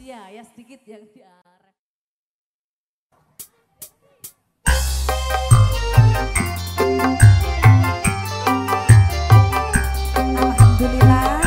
manusia ya sedikit yang di Alhamdulillah.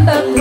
한밤